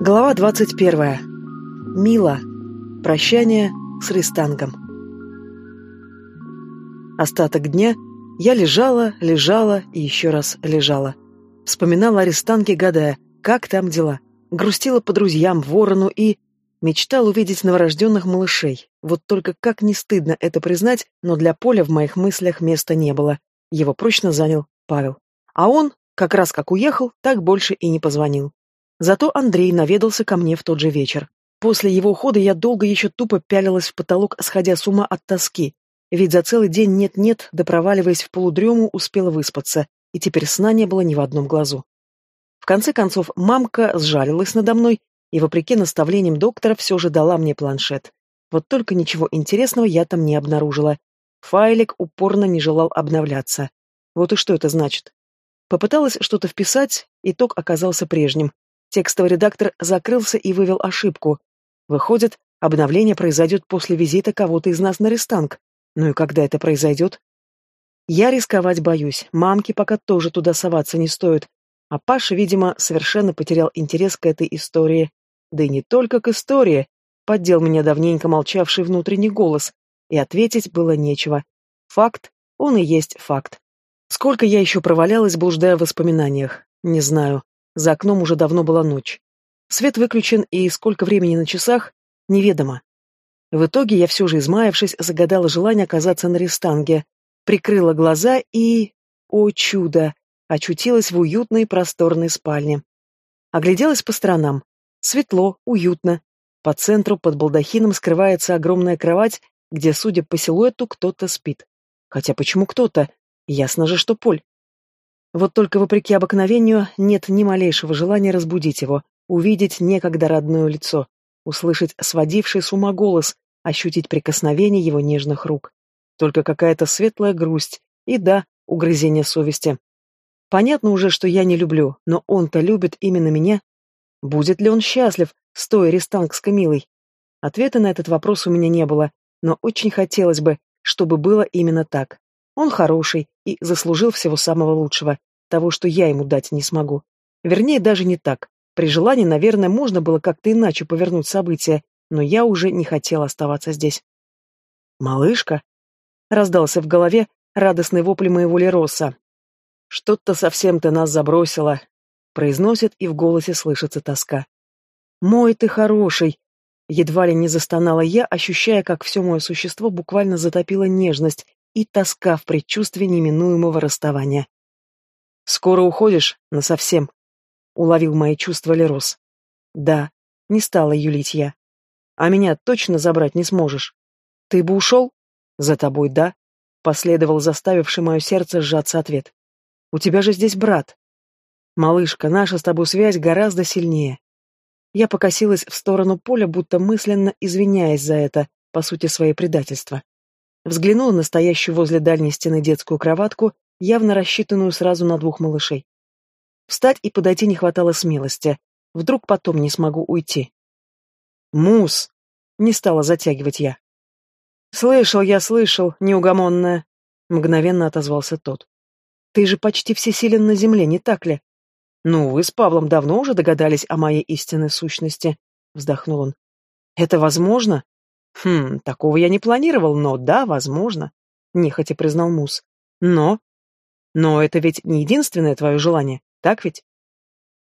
Глава 21. Мила. Прощание с Ристангом. Остаток дня я лежала, лежала и еще раз лежала. Вспоминала о Ристанге, гадая, как там дела. Грустила по друзьям, ворону и... Мечтал увидеть новорожденных малышей. Вот только как не стыдно это признать, но для Поля в моих мыслях места не было. Его прочно занял Павел. А он, как раз как уехал, так больше и не позвонил. Зато Андрей наведался ко мне в тот же вечер. После его ухода я долго еще тупо пялилась в потолок, сходя с ума от тоски. Ведь за целый день нет-нет, да проваливаясь в полудрему, успела выспаться, и теперь сна не было ни в одном глазу. В конце концов, мамка сжалилась надо мной и, вопреки наставлениям доктора, все же дала мне планшет. Вот только ничего интересного я там не обнаружила. Файлик упорно не желал обновляться. Вот и что это значит? Попыталась что-то вписать, итог оказался прежним. Текстовый редактор закрылся и вывел ошибку. Выходит, обновление произойдет после визита кого-то из нас на рестанг. Ну и когда это произойдет? Я рисковать боюсь, мамке пока тоже туда соваться не стоит. А Паша, видимо, совершенно потерял интерес к этой истории. Да и не только к истории. Поддел меня давненько молчавший внутренний голос, и ответить было нечего. Факт, он и есть факт. Сколько я еще провалялась, блуждая в воспоминаниях, не знаю. За окном уже давно была ночь. Свет выключен, и сколько времени на часах, неведомо. В итоге я все же, измаявшись, загадала желание оказаться на рестанге, прикрыла глаза и... О чудо! Очутилась в уютной просторной спальне. Огляделась по сторонам. Светло, уютно. По центру под балдахином скрывается огромная кровать, где, судя по силуэту, кто-то спит. Хотя почему кто-то? Ясно же, что Поль. Вот только вопреки обыкновению нет ни малейшего желания разбудить его, увидеть некогда родное лицо, услышать сводивший с ума голос, ощутить прикосновение его нежных рук. Только какая-то светлая грусть и, да, угрызение совести. Понятно уже, что я не люблю, но он-то любит именно меня Будет ли он счастлив, стоя рестанг с Камилой? Ответа на этот вопрос у меня не было, но очень хотелось бы, чтобы было именно так. Он хороший и заслужил всего самого лучшего, того, что я ему дать не смогу. Вернее, даже не так. При желании, наверное, можно было как-то иначе повернуть события, но я уже не хотела оставаться здесь. «Малышка!» — раздался в голове радостный вопль моего Лероса. «Что-то совсем ты нас забросила, произносит, и в голосе слышится тоска. «Мой ты хороший!» Едва ли не застонала я, ощущая, как все мое существо буквально затопило нежность и тоска в предчувствии неминуемого расставания. «Скоро уходишь? Насовсем?» — уловил мои чувства Лерос. «Да», — не стала юлить я. «А меня точно забрать не сможешь? Ты бы ушел?» «За тобой, да?» — последовал заставивший мое сердце сжаться ответ. «У тебя же здесь брат». «Малышка, наша с тобой связь гораздо сильнее». Я покосилась в сторону поля, будто мысленно извиняясь за это, по сути, свое предательство. Взглянула на стоящую возле дальней стены детскую кроватку, явно рассчитанную сразу на двух малышей. Встать и подойти не хватало смелости. Вдруг потом не смогу уйти. «Мус!» — не стала затягивать я. «Слышал я, слышал, неугомонная!» — мгновенно отозвался тот. «Ты же почти всесилен на земле, не так ли?» «Ну, вы с Павлом давно уже догадались о моей истинной сущности», — вздохнул он. «Это возможно?» «Хм, такого я не планировал, но да, возможно», — нехотя признал Мус. «Но...» «Но это ведь не единственное твое желание, так ведь?»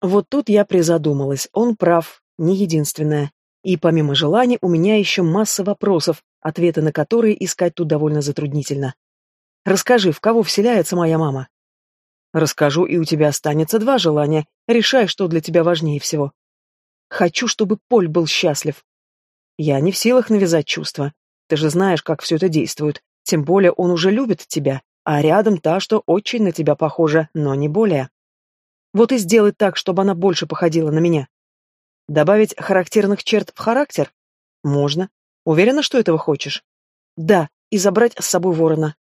Вот тут я призадумалась, он прав, не единственное. И помимо желаний у меня еще масса вопросов, ответы на которые искать тут довольно затруднительно. «Расскажи, в кого вселяется моя мама?» Расскажу, и у тебя останется два желания. Решай, что для тебя важнее всего. Хочу, чтобы Поль был счастлив. Я не в силах навязать чувства. Ты же знаешь, как все это действует. Тем более он уже любит тебя, а рядом та, что очень на тебя похожа, но не более. Вот и сделай так, чтобы она больше походила на меня. Добавить характерных черт в характер? Можно. Уверена, что этого хочешь? Да, и забрать с собой ворона.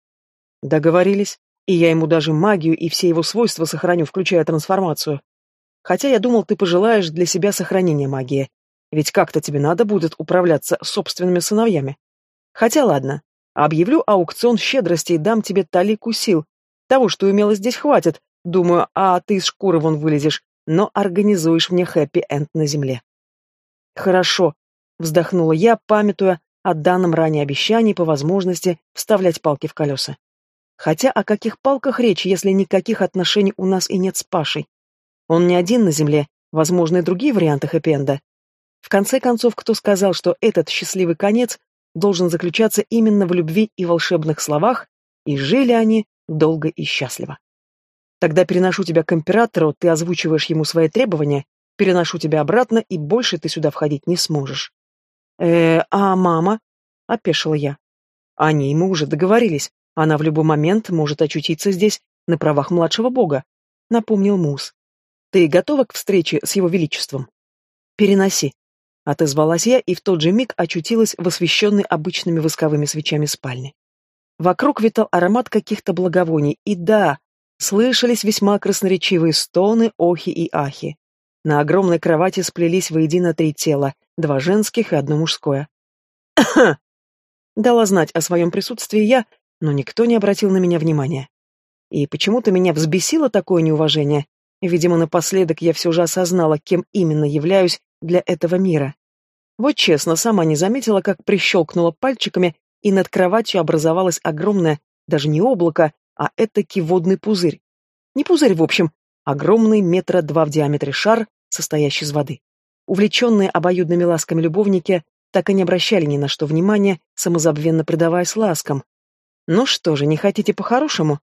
Договорились. И я ему даже магию и все его свойства сохраню, включая трансформацию. Хотя я думал, ты пожелаешь для себя сохранения магии. Ведь как-то тебе надо будет управляться собственными сыновьями. Хотя ладно, объявлю аукцион щедрости и дам тебе талику сил. Того, что имело здесь, хватит, Думаю, а ты из шкуры вон вылезешь, но организуешь мне хэппи-энд на земле. Хорошо, вздохнула я, памятуя о данном ранее обещании по возможности вставлять палки в колеса. Хотя о каких палках речь, если никаких отношений у нас и нет с Пашей? Он не один на земле, возможны и другие варианты хэппи-энда. В конце концов, кто сказал, что этот счастливый конец должен заключаться именно в любви и волшебных словах, и жили они долго и счастливо. Тогда переношу тебя к императору, ты озвучиваешь ему свои требования, переношу тебя обратно, и больше ты сюда входить не сможешь. э а мама?» — опешила я. О ней мы уже договорились. Она в любой момент может очутиться здесь на правах младшего бога, — напомнил Мус. Ты готова к встрече с его величеством? Переноси. Отозвалась я и в тот же миг очутилась в освещенной обычными восковыми свечами спальне. Вокруг витал аромат каких-то благовоний, и да, слышались весьма красноречивые стоны, охи и ахи. На огромной кровати сплелись воедино три тела, два женских и одно мужское. Дала знать о своем присутствии я, но никто не обратил на меня внимания. И почему-то меня взбесило такое неуважение. Видимо, напоследок я все же осознала, кем именно являюсь для этого мира. Вот честно, сама не заметила, как прищелкнула пальчиками, и над кроватью образовалось огромное, даже не облако, а этакий водный пузырь. Не пузырь, в общем, огромный метра два в диаметре шар, состоящий из воды. Увлеченные обоюдными ласками любовники так и не обращали ни на что внимания, самозабвенно предаваясь ласкам. Ну что же, не хотите по-хорошему?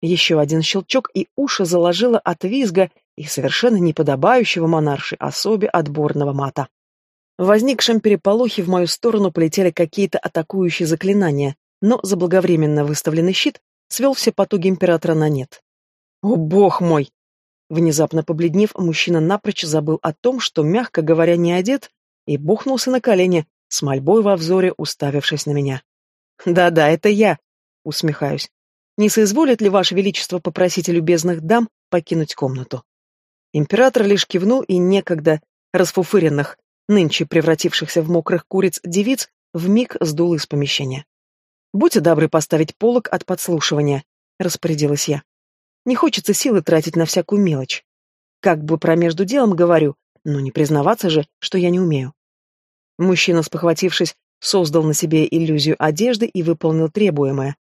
Еще один щелчок, и уши заложило от визга и совершенно неподобающего монарши особе отборного мата. В возникшем переполохе в мою сторону полетели какие-то атакующие заклинания, но заблаговременно выставленный щит свел все потуги императора на нет. «О, бог мой!» Внезапно побледнев, мужчина напрочь забыл о том, что, мягко говоря, не одет, и бухнулся на колени, с мольбой во взоре, уставившись на меня. «Да-да, это я!» — усмехаюсь. «Не соизволит ли Ваше Величество попросить любезных дам покинуть комнату?» Император лишь кивнул и некогда расфуфыренных, нынче превратившихся в мокрых куриц девиц, вмиг сдул из помещения. «Будьте добры поставить полок от подслушивания», — распорядилась я. «Не хочется силы тратить на всякую мелочь. Как бы про между делом говорю, но не признаваться же, что я не умею». Мужчина, спохватившись, создал на себе иллюзию одежды и выполнил требуемое.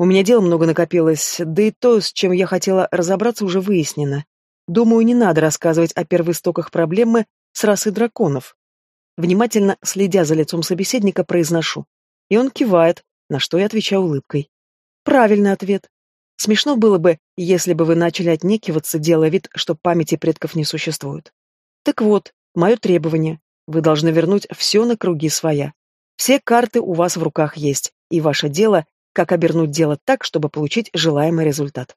У меня дел много накопилось, да и то, с чем я хотела разобраться, уже выяснено. Думаю, не надо рассказывать о первоистоках проблемы с расой драконов. Внимательно, следя за лицом собеседника, произношу. И он кивает, на что я отвечаю улыбкой. Правильный ответ. Смешно было бы, если бы вы начали отнекиваться, делая вид, что памяти предков не существует. Так вот, мое требование. Вы должны вернуть все на круги своя. Все карты у вас в руках есть, и ваше дело, как обернуть дело так, чтобы получить желаемый результат.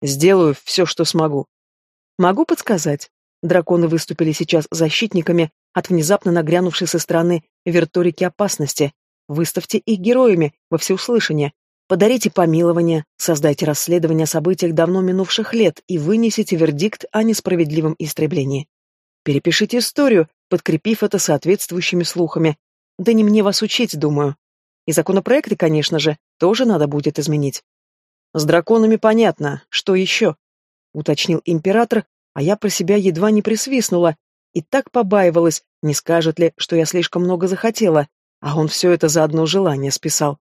Сделаю все, что смогу. Могу подсказать. Драконы выступили сейчас защитниками от внезапно нагрянувшей со стороны верторики опасности, Выставьте их героями во всеуслышание. Подарите помилование, создайте расследование о событиях давно минувших лет и вынесите вердикт о несправедливом истреблении. Перепишите историю, подкрепив это соответствующими слухами. Да не мне вас учить, думаю. И законопроекты, конечно же, тоже надо будет изменить. С драконами понятно, что еще? Уточнил император, а я про себя едва не присвистнула и так побаивалась, не скажет ли, что я слишком много захотела, а он все это за одно желание списал.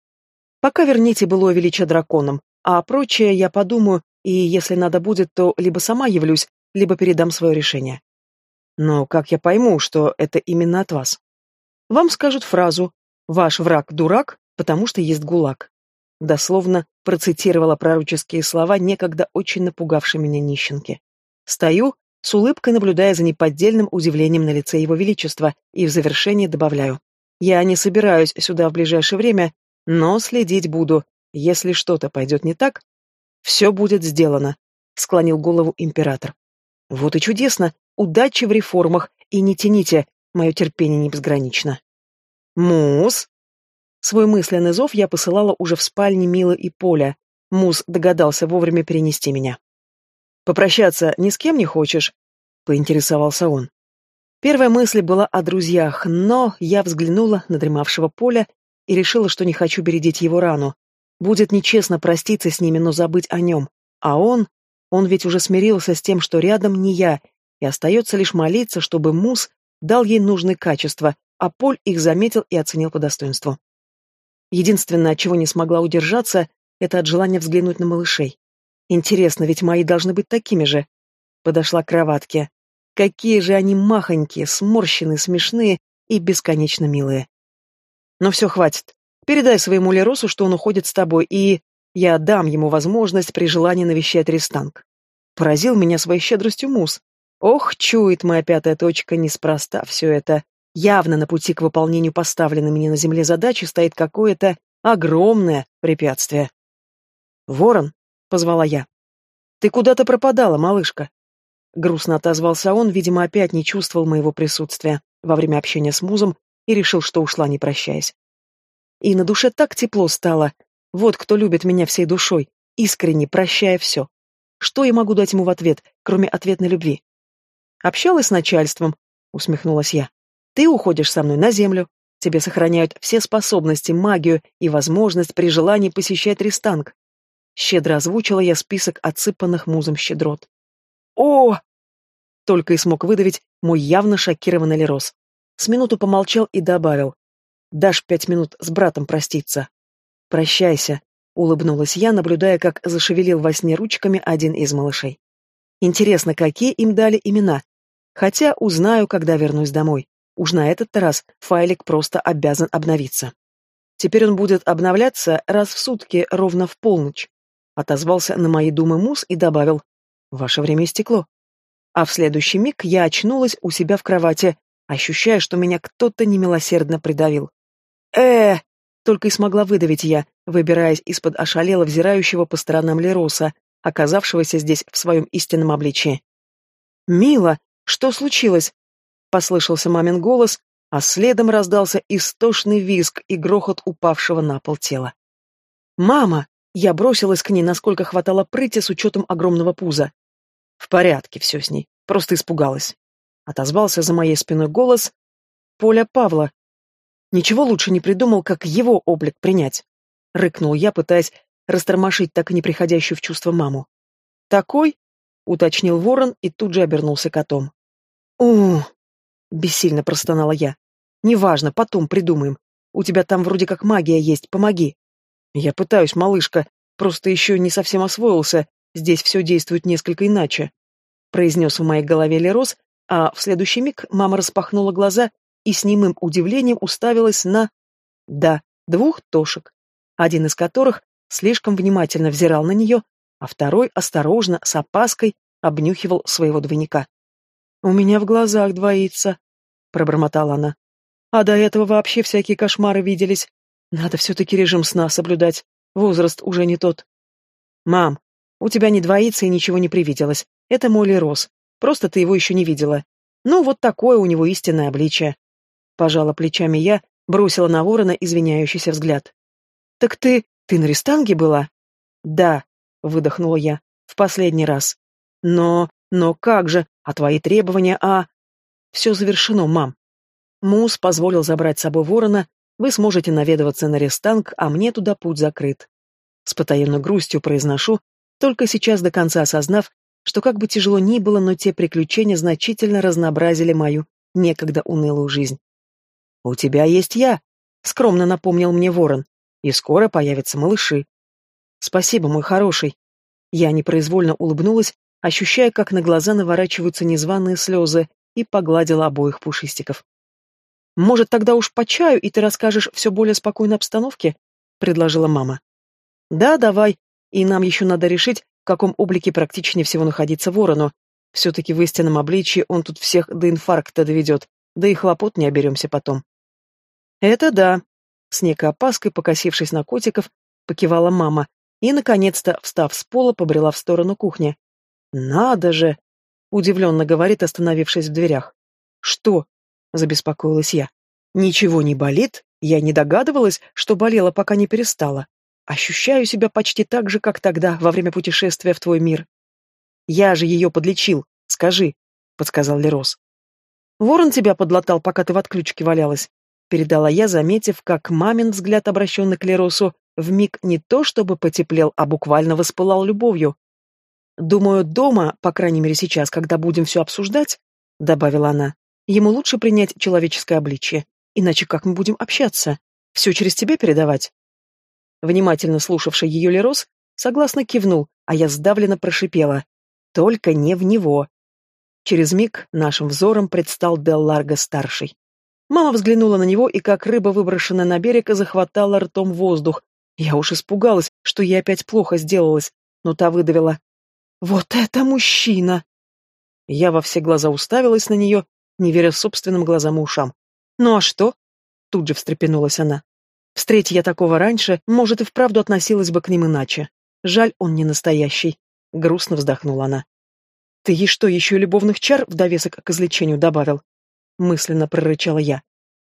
Пока верните былое величие драконам, а прочее я подумаю, и если надо будет, то либо сама явлюсь, либо передам свое решение. Но как я пойму, что это именно от вас? Вам скажут фразу «Ваш враг – дурак, потому что есть гулаг». Дословно процитировала пророческие слова некогда очень напугавшей меня нищенки. Стою, с улыбкой наблюдая за неподдельным удивлением на лице его величества, и в завершение добавляю. Я не собираюсь сюда в ближайшее время, но следить буду. Если что-то пойдет не так, все будет сделано, — склонил голову император. Вот и чудесно, удачи в реформах, и не тяните, мое терпение не безгранично. Мус? Свой мысленный зов я посылала уже в спальне Милы и Поля. Мус догадался вовремя перенести меня. «Попрощаться ни с кем не хочешь?» — поинтересовался он. Первая мысль была о друзьях, но я взглянула на дремавшего поля и решила, что не хочу бередить его рану. Будет нечестно проститься с ними, но забыть о нем. А он... Он ведь уже смирился с тем, что рядом не я, и остается лишь молиться, чтобы Мус дал ей нужные качества, а Поль их заметил и оценил по достоинству. Единственное, от чего не смогла удержаться, это от желания взглянуть на малышей. Интересно, ведь мои должны быть такими же. Подошла к кроватке. Какие же они махонькие, сморщенные, смешные и бесконечно милые. Но все, хватит. Передай своему Леросу, что он уходит с тобой, и я дам ему возможность при желании навещать Рестанг. Поразил меня своей щедростью Мус. Ох, чует моя пятая точка неспроста все это. Явно на пути к выполнению поставленной мне на земле задачи стоит какое-то огромное препятствие. «Ворон», — позвала я. «Ты куда-то пропадала, малышка». Грустно отозвался он, видимо, опять не чувствовал моего присутствия во время общения с музом и решил, что ушла, не прощаясь. И на душе так тепло стало. Вот кто любит меня всей душой, искренне прощая все. Что я могу дать ему в ответ, кроме ответной любви? Общалась с начальством, усмехнулась я. Ты уходишь со мной на землю. Тебе сохраняют все способности, магию и возможность при желании посещать рестанг. Щедро озвучила я список отсыпанных музом щедрот. О! Только и смог выдавить мой явно шокированный Лерос. С минуту помолчал и добавил. Дашь пять минут с братом проститься. Прощайся, улыбнулась я, наблюдая, как зашевелил во сне ручками один из малышей. Интересно, какие им дали имена? Хотя узнаю, когда вернусь домой. Уж на этот раз файлик просто обязан обновиться. Теперь он будет обновляться раз в сутки ровно в полночь. Отозвался на мои думы Мус и добавил «Ваше время истекло». А в следующий миг я очнулась у себя в кровати, ощущая, что меня кто-то немилосердно придавил. э только и смогла выдавить я, выбираясь из-под ошалела взирающего по сторонам Лероса, оказавшегося здесь в своем истинном обличии. «Мила, что случилось?» Послышался мамин голос, а следом раздался истошный визг и грохот упавшего на пол тела. «Мама!» Я бросилась к ней, насколько хватало прыти с учетом огромного пуза. «В порядке все с ней, просто испугалась». Отозвался за моей спиной голос Поля Павла. Ничего лучше не придумал, как его облик принять. Рыкнул я, пытаясь растормошить так и не приходящую в чувство маму. «Такой?» — уточнил ворон и тут же обернулся котом. у Бессильно простонала я. «Неважно, потом придумаем. У тебя там вроде как магия есть, помоги». «Я пытаюсь, малышка, просто еще не совсем освоился, здесь все действует несколько иначе», произнес в моей голове Лерос, а в следующий миг мама распахнула глаза и с немым удивлением уставилась на... Да, двух тошек, один из которых слишком внимательно взирал на нее, а второй осторожно, с опаской, обнюхивал своего двойника. «У меня в глазах двоится», — пробормотала она. «А до этого вообще всякие кошмары виделись. Надо все-таки режим сна соблюдать. Возраст уже не тот». «Мам, у тебя не двоится и ничего не привиделось. Это Молли Рос. Просто ты его еще не видела. Ну, вот такое у него истинное обличие». Пожала плечами я, бросила на ворона извиняющийся взгляд. «Так ты... ты на рестанге была?» «Да», — выдохнула я, — «в последний раз». «Но... но как же? А твои требования, а...» «Все завершено, мам». Мус позволил забрать с собой ворона, вы сможете наведываться на рестанг, а мне туда путь закрыт. С потаенной грустью произношу, только сейчас до конца осознав, что как бы тяжело ни было, но те приключения значительно разнообразили мою некогда унылую жизнь. «У тебя есть я», — скромно напомнил мне ворон, — «и скоро появятся малыши». «Спасибо, мой хороший». Я непроизвольно улыбнулась, ощущая, как на глаза наворачиваются незваные слезы, и погладила обоих пушистиков. «Может, тогда уж по чаю, и ты расскажешь все более спокойной обстановке?» — предложила мама. «Да, давай, и нам еще надо решить, в каком облике практичнее всего находиться ворону. Все-таки в истинном обличии он тут всех до инфаркта доведет, да и хлопот не оберемся потом». «Это да», — с некой опаской, покосившись на котиков, покивала мама, и, наконец-то, встав с пола, побрела в сторону кухни. «Надо же!» — удивленно говорит, остановившись в дверях. «Что?» — забеспокоилась я. «Ничего не болит? Я не догадывалась, что болела, пока не перестала. Ощущаю себя почти так же, как тогда, во время путешествия в твой мир. Я же ее подлечил, скажи», — подсказал Лерос. «Ворон тебя подлатал, пока ты в отключке валялась», — передала я, заметив, как мамин взгляд, обращенный к Леросу, вмиг не то чтобы потеплел, а буквально воспылал любовью. Думаю, дома, по крайней мере сейчас, когда будем все обсуждать, — добавила она, — ему лучше принять человеческое обличие, иначе как мы будем общаться? Все через тебя передавать?» Внимательно слушавший ее Лерос согласно кивнул, а я сдавленно прошипела. «Только не в него!» Через миг нашим взором предстал Дел Ларго-старший. Мама взглянула на него и, как рыба, выброшенная на берег, захватала ртом воздух. Я уж испугалась, что ей опять плохо сделалось, но та выдавила. «Вот это мужчина!» Я во все глаза уставилась на нее, не веря собственным глазам и ушам. «Ну а что?» Тут же встрепенулась она. Встреть я такого раньше, может, и вправду относилась бы к ним иначе. Жаль, он не настоящий. Грустно вздохнула она. Ты ей что, еще любовных чар в довесок к излечению добавил? Мысленно прорычала я.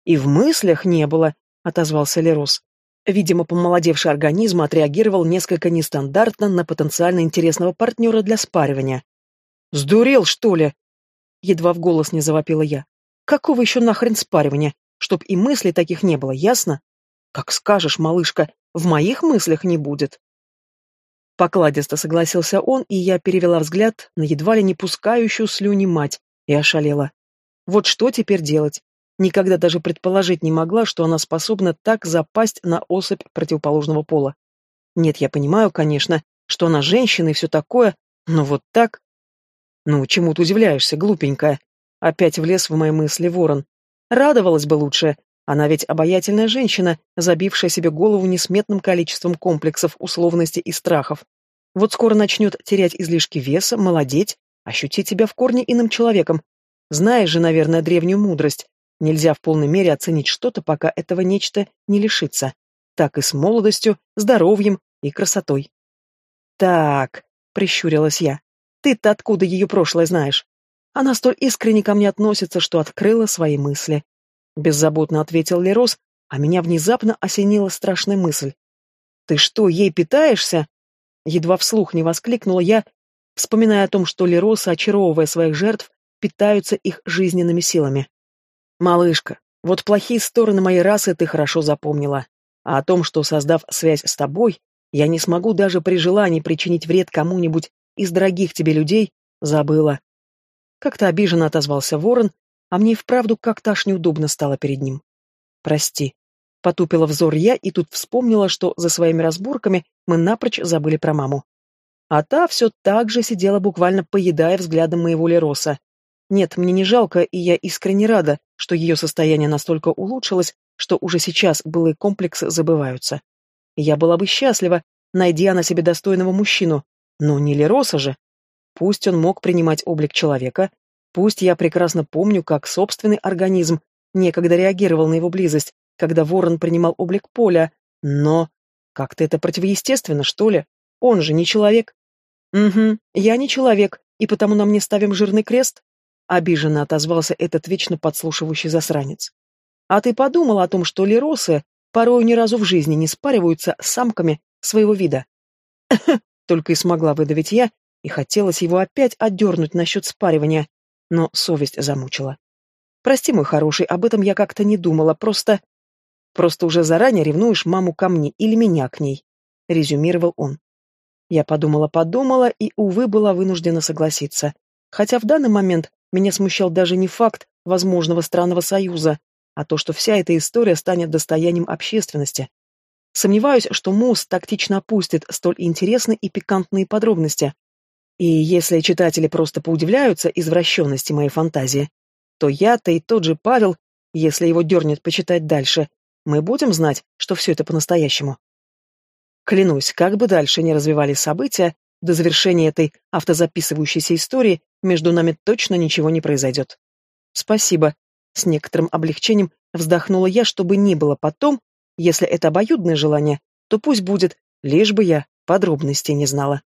И в мыслях не было, отозвался Лерос. Видимо, помолодевший организм отреагировал несколько нестандартно на потенциально интересного партнера для спаривания. «Сдурел, что ли?» Едва в голос не завопила я. «Какого еще нахрен спаривания? Чтоб и мыслей таких не было, ясно?» «Как скажешь, малышка, в моих мыслях не будет». Покладисто согласился он, и я перевела взгляд на едва ли не пускающую слюни мать и ошалела. Вот что теперь делать? Никогда даже предположить не могла, что она способна так запасть на особь противоположного пола. Нет, я понимаю, конечно, что она женщина и все такое, но вот так... Ну, чему ты удивляешься, глупенькая? Опять влез в мои мысли ворон. Радовалась бы лучше, она ведь обаятельная женщина, забившая себе голову несметным количеством комплексов, условностей и страхов. Вот скоро начнет терять излишки веса, молодеть, ощутить себя в корне иным человеком. Знаешь же, наверное, древнюю мудрость. Нельзя в полной мере оценить что-то, пока этого нечто не лишится. Так и с молодостью, здоровьем и красотой. «Так», — прищурилась я, — «ты-то откуда ее прошлое знаешь?» Она столь искренне ко мне относится, что открыла свои мысли. Беззаботно ответил Лерос, а меня внезапно осенила страшная мысль. «Ты что, ей питаешься?» Едва вслух не воскликнула я, вспоминая о том, что Леросы, очаровывая своих жертв, питаются их жизненными силами. «Малышка, вот плохие стороны моей расы ты хорошо запомнила. А о том, что, создав связь с тобой, я не смогу даже при желании причинить вред кому-нибудь из дорогих тебе людей, забыла». Как-то обиженно отозвался ворон, а мне и вправду как-то аж неудобно стало перед ним. «Прости». Потупила взор я и тут вспомнила, что за своими разборками мы напрочь забыли про маму. А та все так же сидела, буквально поедая взглядом моего Лероса. Нет, мне не жалко, и я искренне рада, что ее состояние настолько улучшилось, что уже сейчас былые комплексы забываются. Я была бы счастлива, найдя на себе достойного мужчину, но не Лероса же. Пусть он мог принимать облик человека, Пусть я прекрасно помню, как собственный организм некогда реагировал на его близость, когда ворон принимал облик поля, но... Как-то это противоестественно, что ли? Он же не человек. Угу, я не человек, и потому на мне ставим жирный крест? Обиженно отозвался этот вечно подслушивающий засранец. А ты подумал о том, что лиросы порою ни разу в жизни не спариваются с самками своего вида? Только и смогла выдавить я, и хотелось его опять отдернуть насчет спаривания, но совесть замучила. Прости, мой хороший, об этом я как-то не думала, просто... Просто уже заранее ревнуешь маму ко мне или меня к ней, резюмировал он. Я подумала-подумала и, увы, была вынуждена согласиться. Хотя в данный момент меня смущал даже не факт возможного странного союза, а то, что вся эта история станет достоянием общественности. Сомневаюсь, что Мус тактично опустит столь интересные и пикантные подробности, и если читатели просто поудивляются извращенности моей фантазии, то я-то и тот же Павел, если его дернет почитать дальше, мы будем знать, что все это по-настоящему. Клянусь, как бы дальше ни развивались события, до завершения этой автозаписывающейся истории между нами точно ничего не произойдет. Спасибо. С некоторым облегчением вздохнула я, чтобы не было потом, если это обоюдное желание, то пусть будет, лишь бы я подробностей не знала.